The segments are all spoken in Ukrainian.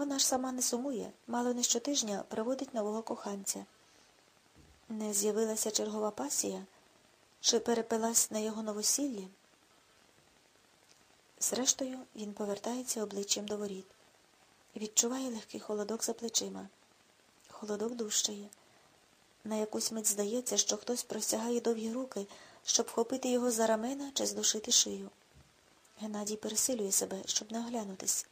Вона ж сама не сумує, мало не щотижня приводить нового коханця. Не з'явилася чергова пасія, чи перепилась на його новосіллі? Зрештою, він повертається обличчям до воріт. Відчуває легкий холодок за плечима. Холодок дужчає. На якусь мить здається, що хтось простягає довгі руки, щоб вхопити його за рамена чи здушити шию. Геннадій пересилює себе, щоб не оглянутись.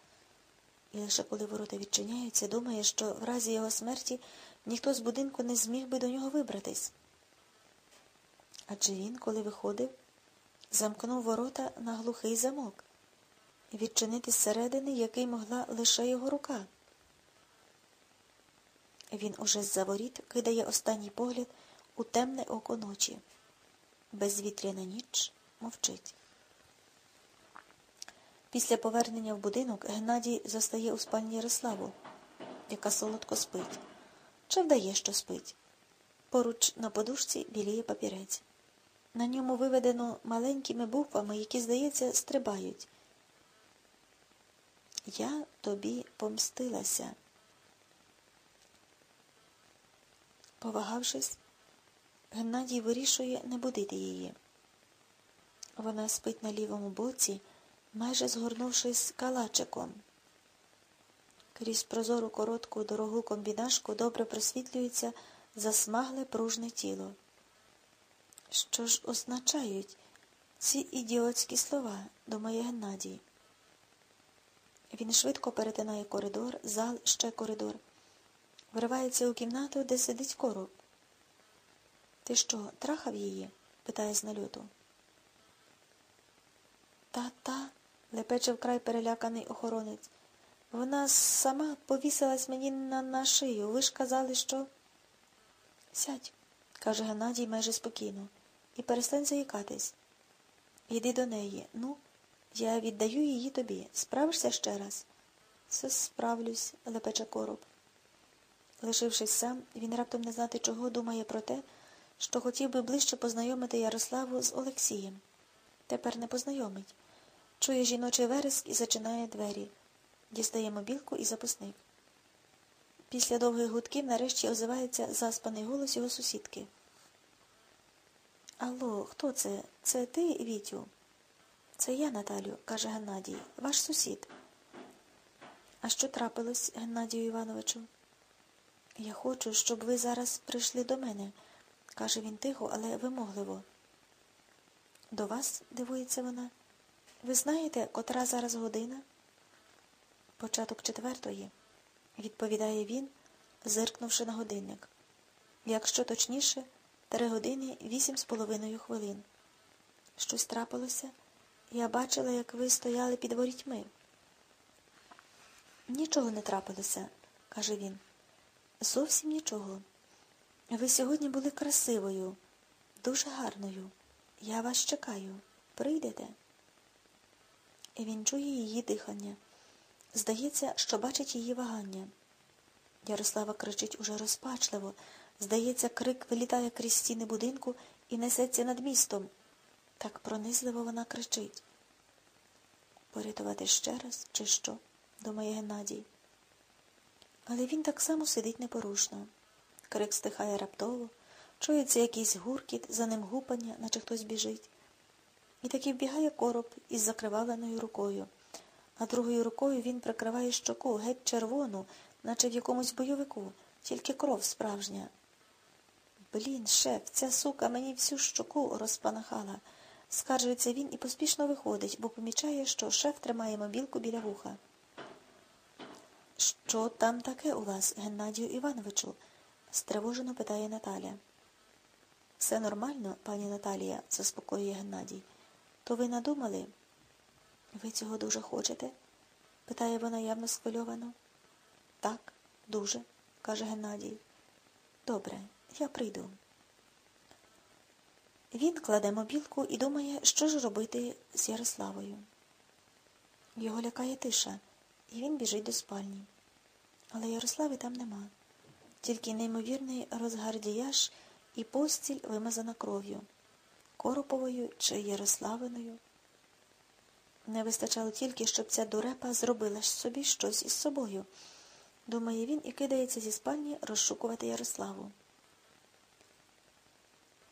І лише коли ворота відчиняються, думає, що в разі його смерті ніхто з будинку не зміг би до нього вибратись. Адже він, коли виходив, замкнув ворота на глухий замок відчинити зсередини, який могла лише його рука. Він уже з-за воріт кидає останній погляд у темне око ночі. Безвітряна ніч мовчить. Після повернення в будинок Геннадій застає у спальні Ярославу, яка солодко спить. Чи вдає, що спить? Поруч на подушці біліє папірець. На ньому виведено маленькими буквами, які, здається, стрибають. Я тобі помстилася. Повагавшись, Геннадій вирішує не будити її. Вона спить на лівому боці, майже згорнувшись калачиком. Крізь прозору коротку дорогу комбінашку добре просвітлюється засмагле пружне тіло. Що ж означають ці ідіотські слова, думає Геннадій. Він швидко перетинає коридор, зал, ще коридор. Вривається у кімнату, де сидить короб. Ти що, трахав її? питає з нальоту. Та-та, лепече вкрай переляканий охоронець. Вона сама повісилась мені на, на шию. Ви ж казали, що. Сядь, каже Геннадій майже спокійно, і перестань заїкатись. Йди до неї. Ну, я віддаю її тобі. Справишся ще раз? Все справлюсь, лепече короб. Лишившись сам, він раптом не знати чого думає про те, що хотів би ближче познайомити Ярославу з Олексієм. Тепер не познайомить. Чує жіночий вереск і зачинає двері. Дістає мобілку і записник. Після довгих гудків нарешті озивається заспаний голос його сусідки. Алло, хто це? Це ти, Вітю? Це я, Наталю, каже Геннадій, ваш сусід. А що трапилось, Геннадію Івановичу? Я хочу, щоб ви зараз прийшли до мене, каже він тихо, але вимогливо. До вас, дивується вона. Ви знаєте, котра зараз година? Початок четвертої, відповідає він, зиркнувши на годинник. Якщо точніше, три години вісім з половиною хвилин. Щось трапилося? Я бачила, як ви стояли під ворітьми. Нічого не трапилося, каже він. Зовсім нічого. Ви сьогодні були красивою, дуже гарною. Я вас чекаю. Прийдете? І він чує її дихання. Здається, що бачить її вагання. Ярослава кричить уже розпачливо. Здається, крик вилітає крізь стіни будинку і несеться над містом. Так пронизливо вона кричить. Порятувати ще раз, чи що? думає Геннадій. Але він так само сидить непорушно. Крик стихає раптово, чується якийсь гуркіт, за ним гупання, наче хтось біжить. І таки вбігає короб із закривавленою рукою, а другою рукою він прикриває щоку геть червону, наче в якомусь бойовику, тільки кров справжня. Блін, шеф, ця сука мені всю щоку розпанахала. Скаржується він і поспішно виходить, бо помічає, що шеф тримає мобілку біля вуха. Що там таке у вас, Геннадію Івановичу? стривожено питає Наталя. Все нормально, пані Наталія, заспокоює Геннадій. То ви надумали? Ви цього дуже хочете? питає вона явно схвильовано. Так, дуже, каже Геннадій. Добре, я прийду. Він кладе мобілку і думає, що ж робити з Ярославою. Його лякає тиша, і він біжить до спальні. Але Ярослави там нема. Тільки неймовірний розгардіяж і постіль вимазана кров'ю, Короповою чи Ярославиною. Не вистачало тільки, щоб ця дурепа зробила собі щось із собою, думає він і кидається зі спальні розшукувати Ярославу.